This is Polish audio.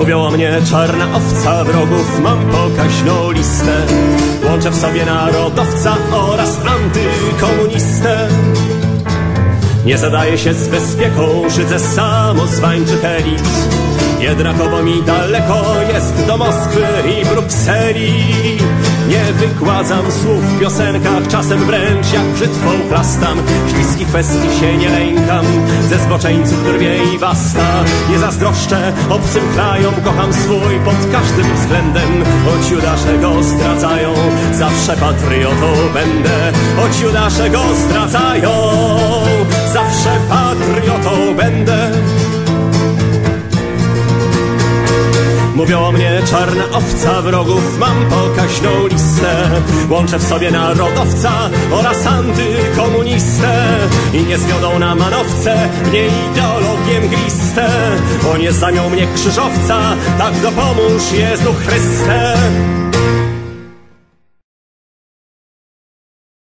Mówią mnie czarna owca, wrogów mam pokaźną listę. Łączę w sobie narodowca oraz antykomunistę. Nie zadaje się z bezpieką, szydzę samozwańczych elit. Jednakowo mi daleko jest do Moskwy i Brukseli. Nie wykładam słów w piosenkach, czasem wręcz jak brzytwą chlastam. Śliskich kwestii się nie lękam, ze zboczeńców drwie i wasta. Nie zazdroszczę obcym krajom, kocham swój pod każdym względem. Choć Judasze go zdradzają, zawsze patriotą będę. Choć Judasze go zdradzają, zawsze patriotą będę. Mówią o mnie czarna owca, wrogów mam pokaźną listę. Łączę w sobie narodowca oraz antykomunistę. I nie zgodą na manowce, nie ideologię mgliste. Bo nie zamią mnie krzyżowca, tak dopomóż Jezu Chryste.